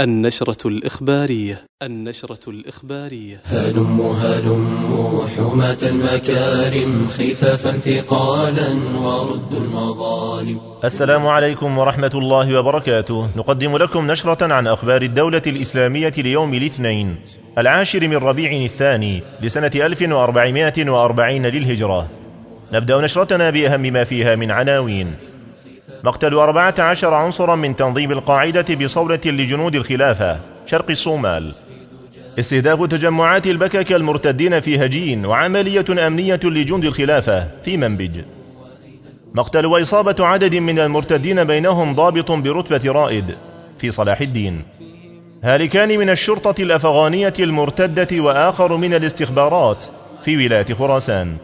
النشرة الإخبارية النشرة الإخبارية. هلم هلم حماة المكارم خفافا ثقالا ورد المظالم. السلام عليكم ورحمة الله وبركاته. نقدم لكم نشرة عن أخبار الدولة الإسلامية ليوم الاثنين العاشر من ربيع الثاني لسنة 1440 للهجرة. نبدأ نشرتنا بأهم ما فيها من عناوين. مقتل أربعة عشر عنصرا من تنظيم القاعدة بصولة لجنود الخلافة. شرق الصومال. استهداف تجمعات البكك المرتدين في هجين وعملية أمنية لجند الخلافة في منبج. مقتل وإصابة عدد من المرتدين بينهم ضابط برتبة رائد في صلاح الدين. هالكان من الشرطة الأفغانية المرتدة وآخر من الاستخبارات في ولاية خراسان.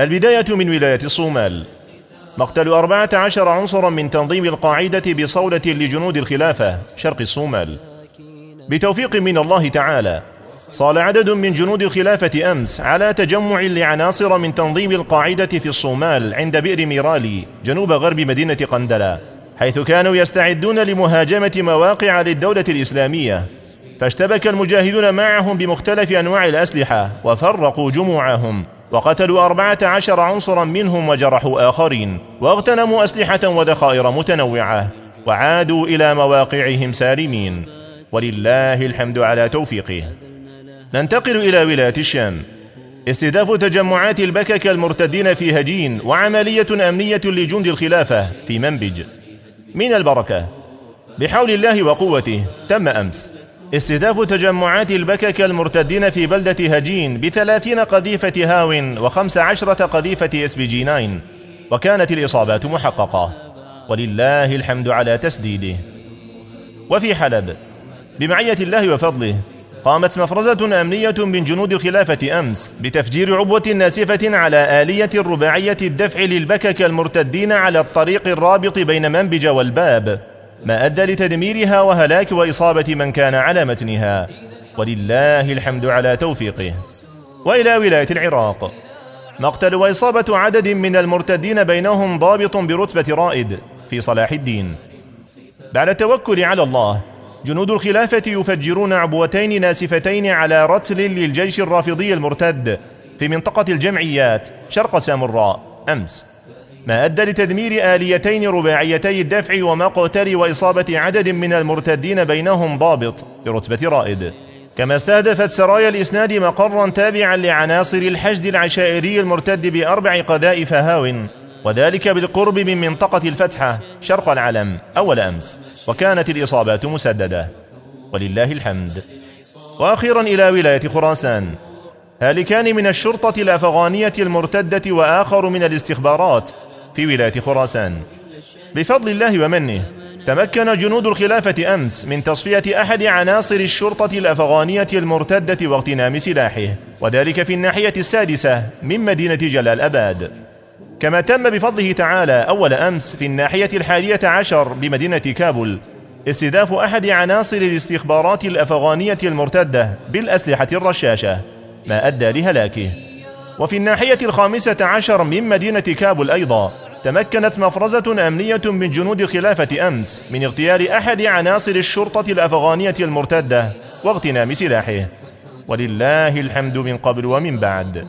البداية من ولاية الصومال. مقتل أربعة عشر عنصرا من تنظيم القاعدة بصولة لجنود الخلافة شرق الصومال. بتوفيق من الله تعالى صال عدد من جنود الخلافة أمس على تجمع لعناصر من تنظيم القاعدة في الصومال عند بئر ميرالي جنوب غرب مدينة قندلة حيث كانوا يستعدون لمهاجمة مواقع للدولة الإسلامية. فاشتبك المجاهدون معهم بمختلف أنواع الأسلحة وفرقوا جموعهم. وقتلوا أربعة عشر عنصرا منهم وجرحوا آخرين واغتنموا أسلحة وذخائر متنوعة وعادوا إلى مواقعهم سالمين. ولله الحمد على توفيقه. ننتقل إلى ولاية الشام. استهداف تجمعات البكك المرتدين في هجين وعملية أمنية لجند الخلافة في منبج. من البركة. بحول الله وقوته تم أمس. استهداف تجمعات البكك المرتدين في بلدة هجين بثلاثين قذيفة هاو وخمس عشرة قذيفة SPG 9 وكانت الإصابات محققة. ولله الحمد على تسديده. وفي حلب بمعية الله وفضله قامت مفرزة أمنية من جنود الخلافة أمس بتفجير عبوة ناسفة على آلية رباعية الدفع للبكك المرتدين على الطريق الرابط بين منبج والباب. ما أدى لتدميرها وهلاك وإصابة من كان على متنها. ولله الحمد على توفيقه. وإلى ولاية العراق. مقتل وإصابة عدد من المرتدين بينهم ضابط برتبة رائد في صلاح الدين. بعد التوكل على الله جنود الخلافة يفجرون عبوتين ناسفتين على رتل للجيش الرافضي المرتد في منطقة الجمعيات شرق سامراء أمس. ما أدى لتدمير آليتين رباعيتي الدفع ومقتل وإصابة عدد من المرتدين بينهم ضابط برتبة رائد. كما استهدفت سرايا الإسناد مقرا تابعا لعناصر الحشد العشائري المرتد بأربع قذائف هاو وذلك بالقرب من منطقة الفتحة شرق العلم أول أمس وكانت الإصابات مسددة. ولله الحمد. وأخيرا إلى ولاية خراسان. هالكان من الشرطة الأفغانية المرتدة وآخر من الاستخبارات في ولاية خراسان. بفضل الله ومنه تمكن جنود الخلافة أمس من تصفية أحد عناصر الشرطة الأفغانية المرتدة واغتنام سلاحه وذلك في الناحية السادسة من مدينة جلال أباد. كما تم بفضله تعالى أول أمس في الناحية الحادية عشر بمدينة كابول استهداف أحد عناصر الاستخبارات الأفغانية المرتدة بالأسلحة الرشاشة ما أدى لهلاكه. وفي الناحية الخامسة عشر من مدينة كابول أيضا تمكنت مفرزة أمنية من جنود الخلافة أمس من اغتيال أحد عناصر الشرطة الأفغانية المرتدة واغتنام سلاحه. ولله الحمد من قبل ومن بعد.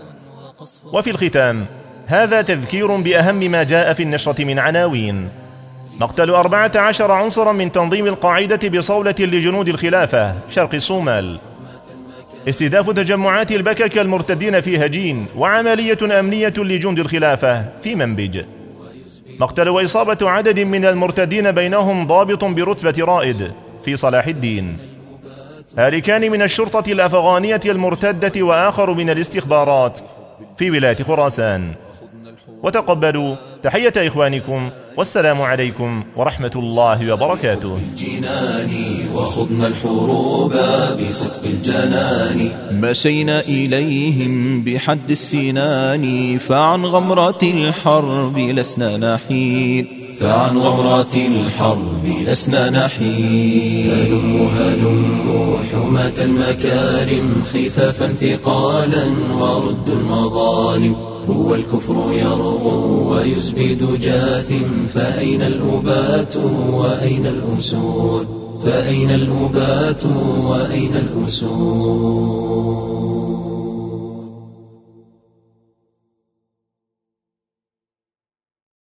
وفي الختام هذا تذكير بأهم ما جاء في النشرة من عناوين. مقتل أربعة عشر عنصرا من تنظيم القاعدة بصولة لجنود الخلافة شرق الصومال. استهداف تجمعات البكك المرتدين في هجين وعملية أمنية لجند الخلافة في منبج. مقتل وإصابة عدد من المرتدين بينهم ضابط برتبة رائد في صلاح الدين. هالكان من الشرطة الأفغانية المرتدة وآخر من الاستخبارات في ولاية خراسان. وتقبلوا. تحية إخوانكم والسلام عليكم ورحمة الله وبركاته. جناني وخضنا الحروب بصدق الجنان. مشينا إليهم بحد السنان فعن غمرة الحرب لسنا نحيد. فعن غمرات الحرب لسنا نحيد هلم هلم حماة المكارم خفافا ثقالا ورد المظالم. هو الكفر يرغو ويزبد جاثم فأين الأبات وأين الأسود؟ فأين الأبات وأين الأسود؟